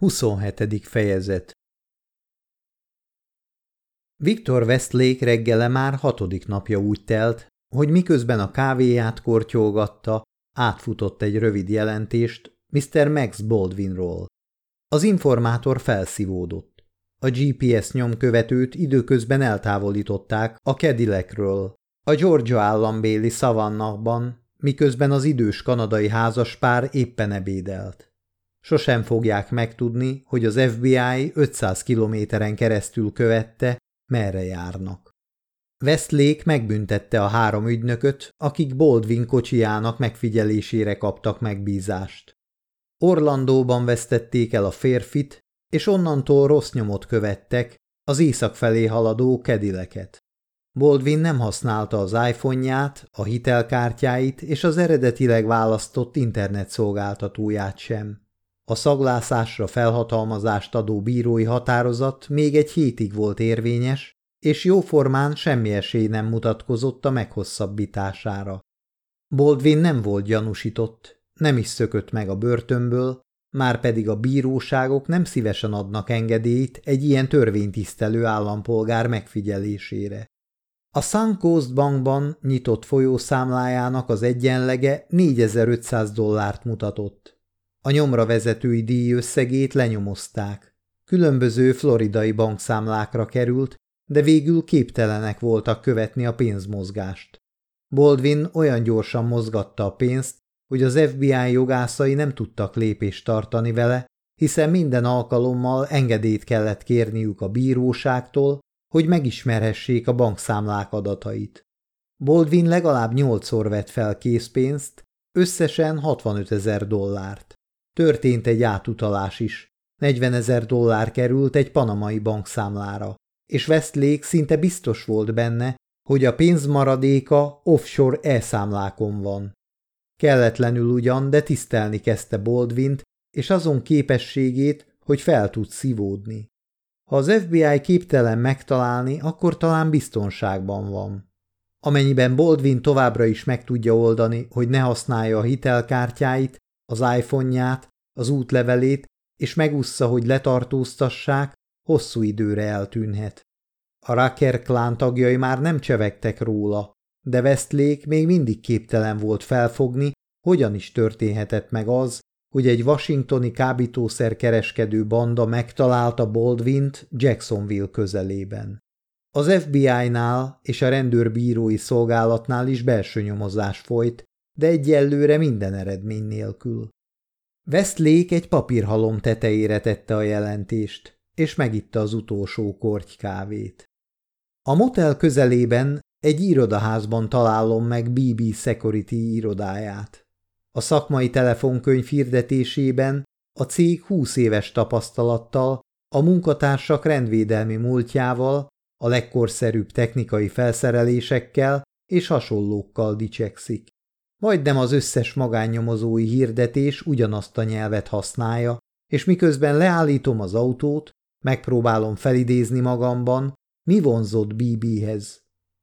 27. fejezet Viktor Westlake reggele már hatodik napja úgy telt, hogy miközben a kávéját kortyolgatta, átfutott egy rövid jelentést Mr. Max Baldwinról. Az informátor felszívódott. A GPS nyomkövetőt időközben eltávolították a Cadillacről, a Georgia állambéli szavannakban, miközben az idős kanadai házaspár éppen ebédelt. Sosem fogják megtudni, hogy az FBI 500 kilométeren keresztül követte, merre járnak. Westlake megbüntette a három ügynököt, akik Baldwin kocsijának megfigyelésére kaptak megbízást. Orlandóban vesztették el a férfit, és onnantól rossz nyomot követtek az észak felé haladó kedileket. Baldwin nem használta az iPhone-ját, a hitelkártyáit és az eredetileg választott internetszolgáltatóját sem. A szaglászásra felhatalmazást adó bírói határozat még egy hétig volt érvényes, és jóformán semmi esély nem mutatkozott a meghosszabbítására. Baldwin nem volt gyanúsított, nem is szökött meg a börtönből, már pedig a bíróságok nem szívesen adnak engedélyt egy ilyen törvénytisztelő állampolgár megfigyelésére. A Suncoast bankban nyitott folyószámlájának az egyenlege 4500 dollárt mutatott. A nyomra vezetői díj összegét lenyomozták. Különböző floridai bankszámlákra került, de végül képtelenek voltak követni a pénzmozgást. Baldwin olyan gyorsan mozgatta a pénzt, hogy az FBI jogászai nem tudtak lépést tartani vele, hiszen minden alkalommal engedélyt kellett kérniük a bíróságtól, hogy megismerhessék a bankszámlák adatait. Baldwin legalább nyolcszor vett fel készpénzt, összesen 65 ezer dollárt. Történt egy átutalás is. 40 ezer dollár került egy panamai bankszámlára, és Westlake szinte biztos volt benne, hogy a pénzmaradéka offshore e-számlákon van. Kelletlenül ugyan, de tisztelni kezdte Baldwint és azon képességét, hogy fel tud szívódni. Ha az FBI képtelen megtalálni, akkor talán biztonságban van. Amennyiben Baldwin továbbra is meg tudja oldani, hogy ne használja a hitelkártyáit, az iPhone-ját, az útlevelét, és megúszza, hogy letartóztassák, hosszú időre eltűnhet. A Raker klán tagjai már nem csevegtek róla, de Westlake még mindig képtelen volt felfogni, hogyan is történhetett meg az, hogy egy washingtoni kábítószerkereskedő banda megtalálta Baldwint Jacksonville közelében. Az FBI-nál és a rendőrbírói szolgálatnál is belső nyomozás folyt, de egyelőre minden eredmény nélkül. Westlake egy papírhalom tetejére tette a jelentést, és megitta az utolsó korty kávét. A motel közelében egy irodaházban találom meg BB Security irodáját. A szakmai telefonkönyv hirdetésében a cég 20 éves tapasztalattal, a munkatársak rendvédelmi múltjával, a legkorszerűbb technikai felszerelésekkel és hasonlókkal dicsekszik. Majdnem az összes magánnyomozói hirdetés ugyanazt a nyelvet használja, és miközben leállítom az autót, megpróbálom felidézni magamban, mi vonzott BB-hez.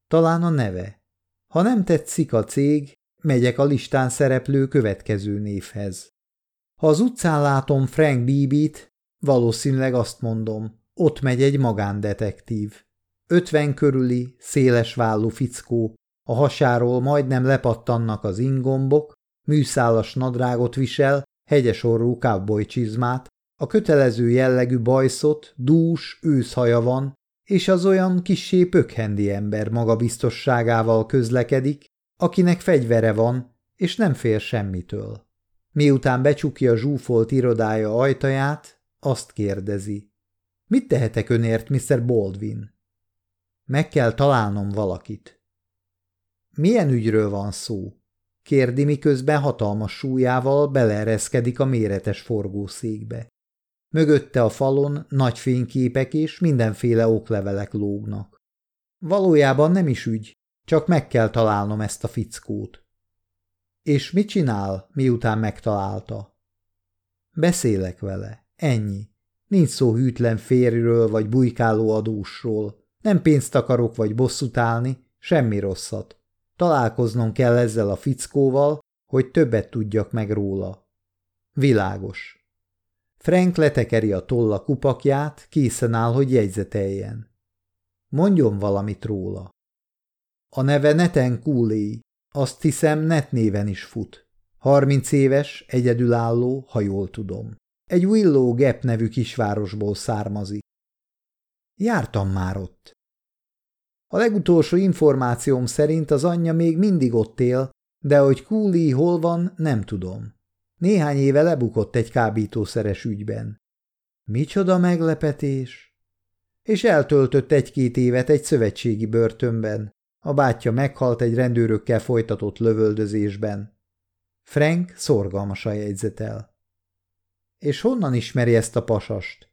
Talán a neve. Ha nem tetszik a cég, megyek a listán szereplő következő névhez. Ha az utcán látom Frank BB-t, valószínűleg azt mondom, ott megy egy magándetektív. Ötven körüli, széles vállú fickó, a hasáról majdnem lepattannak az ingombok, műszálas nadrágot visel, hegyes orrú cowboy csizmát, a kötelező jellegű bajszot, dús, őszhaja van, és az olyan kissé pökhendi ember magabiztosságával közlekedik, akinek fegyvere van, és nem fél semmitől. Miután becsukja zsúfolt irodája ajtaját, azt kérdezi. Mit tehetek önért, Mr. Baldwin? Meg kell találnom valakit. Milyen ügyről van szó? Kérdi, miközben hatalmas súlyával beleereszkedik a méretes forgószékbe. Mögötte a falon nagy fényképek és mindenféle oklevelek lógnak. Valójában nem is ügy, csak meg kell találnom ezt a fickót. És mit csinál, miután megtalálta? Beszélek vele, ennyi. Nincs szó hűtlen férjről vagy bujkáló adósról. Nem pénzt akarok vagy bosszút állni, semmi rosszat. Találkoznom kell ezzel a fickóval, hogy többet tudjak meg róla. Világos. Frank letekeri a tolla kupakját, készen áll, hogy jegyzeteljen. Mondjon valamit róla. A neve Neten Cooley, azt hiszem net néven is fut. Harminc éves, egyedülálló, ha jól tudom. Egy Willow Gap nevű kisvárosból származik. Jártam már ott. A legutolsó információm szerint az anyja még mindig ott él, de hogy Cooley hol van, nem tudom. Néhány éve lebukott egy kábítószeres ügyben. Micsoda meglepetés! És eltöltött egy-két évet egy szövetségi börtönben. A bátyja meghalt egy rendőrökkel folytatott lövöldözésben. Frank szorgalmasan jegyzetel. És honnan ismeri ezt a pasast?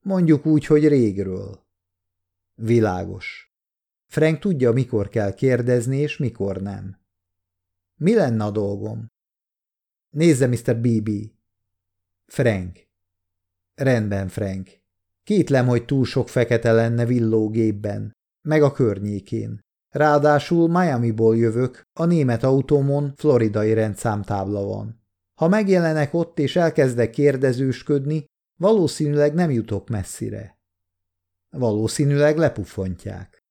Mondjuk úgy, hogy régről. Világos. Frank tudja, mikor kell kérdezni, és mikor nem. Mi lenne a dolgom? Nézze, Mr. BB. Frank. Rendben, Frank. Kétlem, hogy túl sok fekete lenne villógépben, meg a környékén. Ráadásul Miami-ból jövök, a német autómon floridai rendszámtábla van. Ha megjelenek ott és elkezdek kérdezősködni, valószínűleg nem jutok messzire. Valószínűleg lepufontják.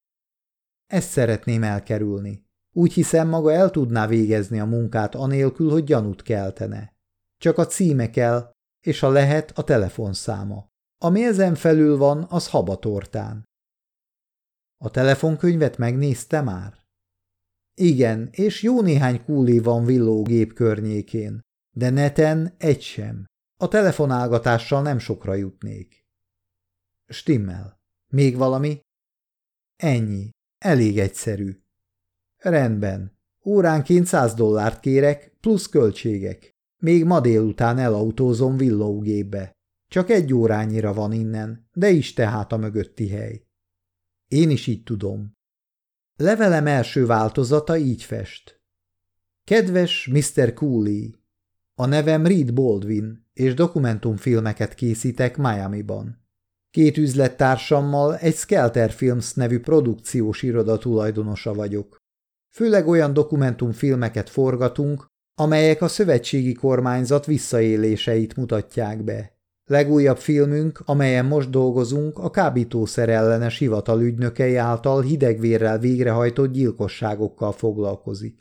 Ezt szeretném elkerülni. Úgy hiszem, maga el tudná végezni a munkát anélkül, hogy gyanút keltene. Csak a címe kell, és ha lehet, a telefonszáma. Ami ezen felül van, az habatortán. A telefonkönyvet megnézte már? Igen, és jó néhány kúlé van villógép környékén, de neten egy sem. A telefonálgatással nem sokra jutnék. Stimmel. Még valami? Ennyi. Elég egyszerű. Rendben. Óránként száz dollárt kérek, plusz költségek. Még ma délután elautózom villógépbe. Csak egy órányira van innen, de is tehát a mögötti hely. Én is így tudom. Levelem első változata így fest. Kedves Mr. Cooley, a nevem Reed Baldwin, és dokumentumfilmeket készítek Miami-ban. Két üzlettársammal egy Skelter Films nevű produkciós iroda tulajdonosa vagyok. Főleg olyan dokumentumfilmeket forgatunk, amelyek a szövetségi kormányzat visszaéléseit mutatják be. Legújabb filmünk, amelyen most dolgozunk, a kábítószer ellenes hivatal ügynökei által hidegvérrel végrehajtott gyilkosságokkal foglalkozik.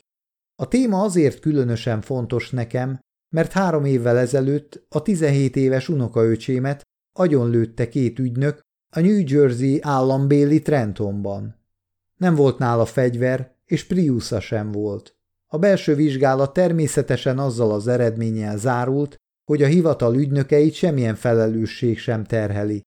A téma azért különösen fontos nekem, mert három évvel ezelőtt a 17 éves unokaöcsémet agyonlőtte két ügynök a New Jersey állambéli Trentonban. Nem volt nála fegyver, és Priusza sem volt. A belső vizsgálat természetesen azzal az eredménnyel zárult, hogy a hivatal ügynökeit semmilyen felelősség sem terheli.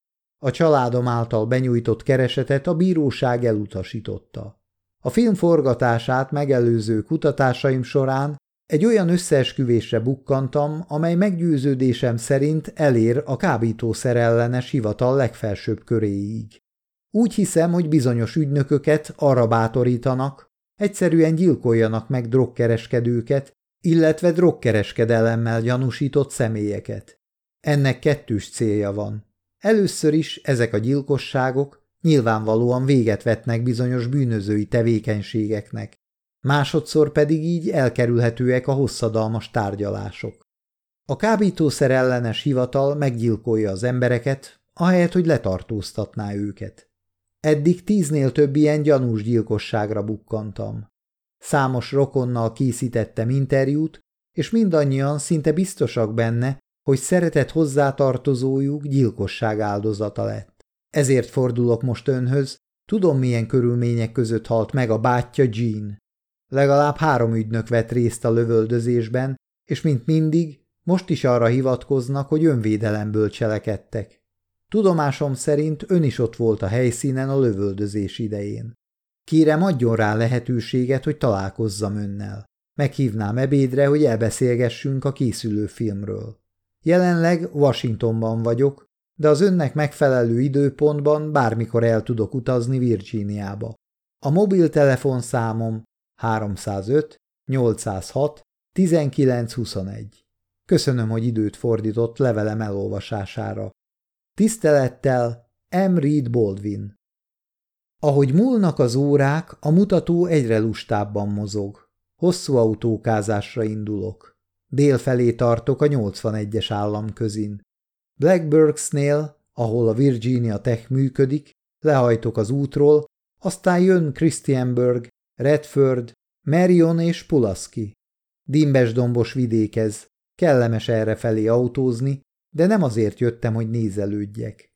A családom által benyújtott keresetet a bíróság elutasította. A film forgatását megelőző kutatásaim során egy olyan összeesküvésre bukkantam, amely meggyőződésem szerint elér a kábítószer ellenes hivatal legfelsőbb köréig. Úgy hiszem, hogy bizonyos ügynököket arra bátorítanak, egyszerűen gyilkoljanak meg drogkereskedőket, illetve drogkereskedelemmel gyanúsított személyeket. Ennek kettős célja van. Először is ezek a gyilkosságok nyilvánvalóan véget vetnek bizonyos bűnözői tevékenységeknek, másodszor pedig így elkerülhetőek a hosszadalmas tárgyalások. A kábítószer ellenes hivatal meggyilkolja az embereket, ahelyett, hogy letartóztatná őket. Eddig tíznél több ilyen gyanús gyilkosságra bukkantam. Számos rokonnal készítettem interjút, és mindannyian szinte biztosak benne, hogy szeretett hozzátartozójuk gyilkosság áldozata lett. Ezért fordulok most önhöz, tudom milyen körülmények között halt meg a bátyja Jean. Legalább három ügynök vett részt a lövöldözésben, és mint mindig, most is arra hivatkoznak, hogy önvédelemből cselekedtek. Tudomásom szerint ön is ott volt a helyszínen a lövöldözés idején. Kérem, adjon rá lehetőséget, hogy találkozzam önnel. Meghívnám ebédre, hogy elbeszélgessünk a készülő filmről. Jelenleg Washingtonban vagyok, de az önnek megfelelő időpontban bármikor el tudok utazni Virginiába. A mobiltelefonszámom 305 806 1921. Köszönöm, hogy időt fordított levelem elolvasására. Tisztelettel M. Reed Baldwin ahogy múlnak az órák, a mutató egyre lustábban mozog. Hosszú autókázásra indulok. Dél felé tartok a 81-es állam közin. Blackburgsnél, ahol a Virginia Tech működik, lehajtok az útról, aztán jön Christianburg, Redford, Marion és Pulaski. Dimbes dombos vidékez, kellemes errefelé autózni, de nem azért jöttem, hogy nézelődjek.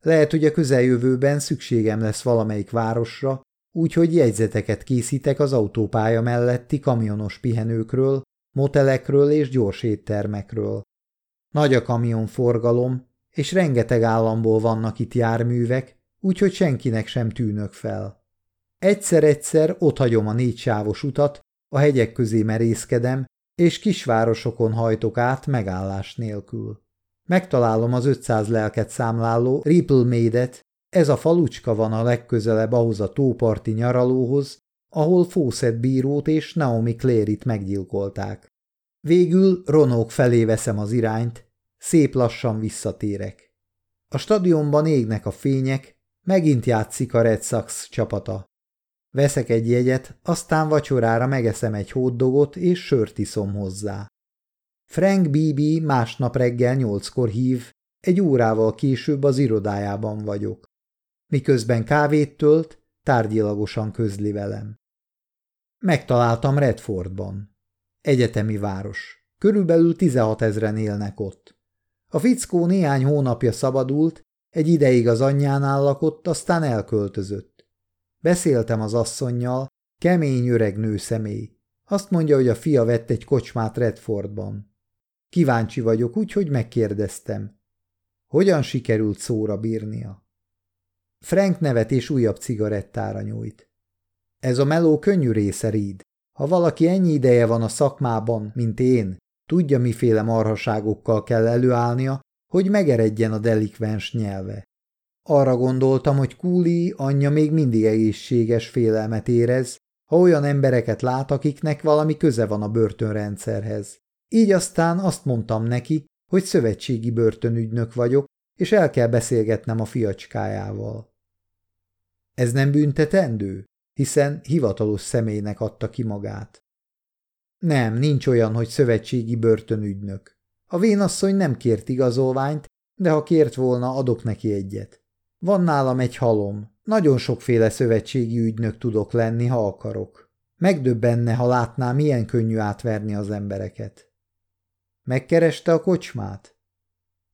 Lehet, hogy a közeljövőben szükségem lesz valamelyik városra, úgyhogy jegyzeteket készítek az autópálya melletti kamionos pihenőkről, motelekről és gyors éttermekről. Nagy a kamionforgalom, és rengeteg államból vannak itt járművek, úgyhogy senkinek sem tűnök fel. Egyszer-egyszer hagyom a négysávos utat, a hegyek közé merészkedem, és kisvárosokon hajtok át megállás nélkül. Megtalálom az 500 lelket számláló Ripple Maid-et, ez a falucska van a legközelebb ahhoz a tóparti nyaralóhoz, ahol Fawcett bírót és Naomi Clary-t meggyilkolták. Végül Ronók felé veszem az irányt, szép lassan visszatérek. A stadionban égnek a fények, megint játszik a Red Sox csapata. Veszek egy jegyet, aztán vacsorára megeszem egy hóddogot és sört iszom hozzá. Frank Bibi másnap reggel nyolckor hív, egy órával később az irodájában vagyok. Miközben kávét tölt, tárgyilagosan közli velem. Megtaláltam Redfordban. Egyetemi város. Körülbelül 16 ezren élnek ott. A fickó néhány hónapja szabadult, egy ideig az anyjánál lakott, aztán elköltözött. Beszéltem az asszonnyal, kemény öreg nő személy. Azt mondja, hogy a fia vett egy kocsmát Redfordban. Kíváncsi vagyok, úgyhogy megkérdeztem. Hogyan sikerült szóra bírnia? Frank nevet és újabb cigarettára nyújt. Ez a meló könnyű része, Reed. Ha valaki ennyi ideje van a szakmában, mint én, tudja, miféle marhaságokkal kell előállnia, hogy megeredjen a delikvens nyelve. Arra gondoltam, hogy Kúli anyja még mindig egészséges félelmet érez, ha olyan embereket lát, akiknek valami köze van a börtönrendszerhez. Így aztán azt mondtam neki, hogy szövetségi börtönügynök vagyok, és el kell beszélgetnem a fiacskájával. Ez nem büntetendő, hiszen hivatalos személynek adta ki magát. Nem, nincs olyan, hogy szövetségi börtönügynök. A vénasszony nem kért igazolványt, de ha kért volna, adok neki egyet. Van nálam egy halom, nagyon sokféle szövetségi ügynök tudok lenni, ha akarok. Megdöbbenne, ha látnám, milyen könnyű átverni az embereket. Megkereste a kocsmát?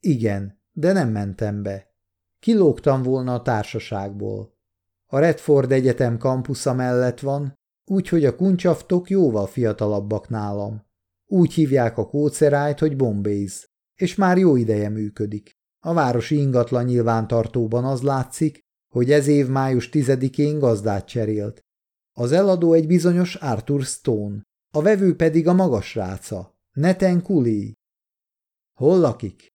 Igen, de nem mentem be. Kilógtam volna a társaságból. A Redford Egyetem kampusza mellett van, úgyhogy a kuncsaftok jóval fiatalabbak nálam. Úgy hívják a kócerájt, hogy Bombéz, és már jó ideje működik. A városi ingatlan nyilvántartóban az látszik, hogy ez év május 10-én gazdát cserélt. Az eladó egy bizonyos Arthur Stone, a vevő pedig a magas ráca, Neten Kuli. Hol lakik?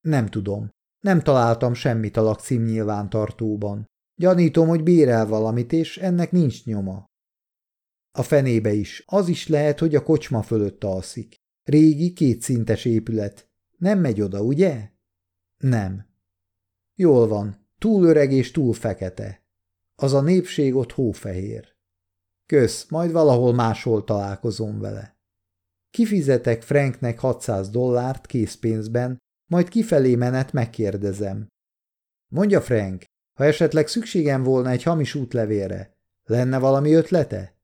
Nem tudom. Nem találtam semmit a lakcím nyilvántartóban. Gyanítom, hogy bérel valamit, és ennek nincs nyoma. A fenébe is. Az is lehet, hogy a kocsma fölött alszik. Régi, kétszintes épület. Nem megy oda, ugye? Nem. Jól van. Túl öreg és túl fekete. Az a népség ott hófehér. Kösz, majd valahol máshol találkozom vele. Kifizetek Franknek 600 dollárt készpénzben, majd kifelé menet megkérdezem. Mondja Frank, ha esetleg szükségem volna egy hamis útlevélre, lenne valami ötlete?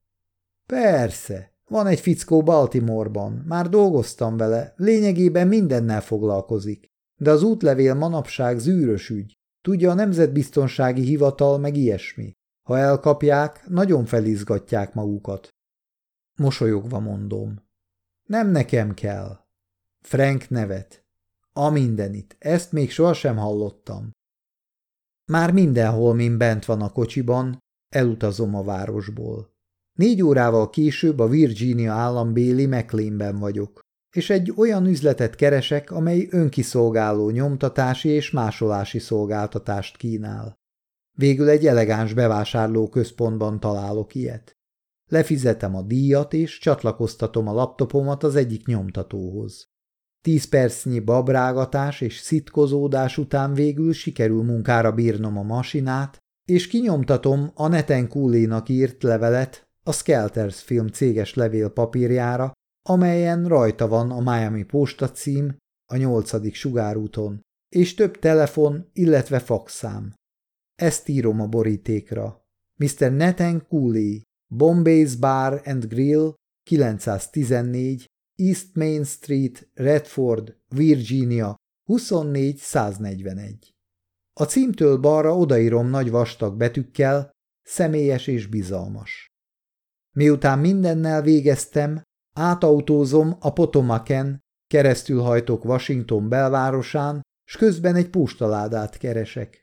Persze, van egy fickó Baltimoreban, már dolgoztam vele, lényegében mindennel foglalkozik, de az útlevél manapság zűrös ügy, tudja a Nemzetbiztonsági Hivatal meg ilyesmi. Ha elkapják, nagyon felizgatják magukat. Mosolyogva mondom. Nem nekem kell. Frank nevet. A mindenit, ezt még sohasem hallottam. Már mindenhol, mint bent van a kocsiban, elutazom a városból. Négy órával később a Virginia állambéli McLeanben vagyok, és egy olyan üzletet keresek, amely önkiszolgáló nyomtatási és másolási szolgáltatást kínál. Végül egy elegáns bevásárló központban találok ilyet. Lefizetem a díjat, és csatlakoztatom a laptopomat az egyik nyomtatóhoz. Tíz percnyi babrágatás és szitkozódás után végül sikerül munkára bírnom a masinát, és kinyomtatom a neten Kúlénak írt levelet a Skelters film céges levélpapírjára, amelyen rajta van a Miami posta cím a nyolcadik sugárúton, és több telefon, illetve fakszám. Ezt írom a borítékra. Mr. Nathan Cooley, Bombay's Bar and Grill, 914, East Main Street, Redford, Virginia, 24141. A címtől balra odaírom nagy vastag betűkkel, személyes és bizalmas. Miután mindennel végeztem, átautózom a Potomaken, keresztül hajtok Washington belvárosán, s közben egy postaládát keresek.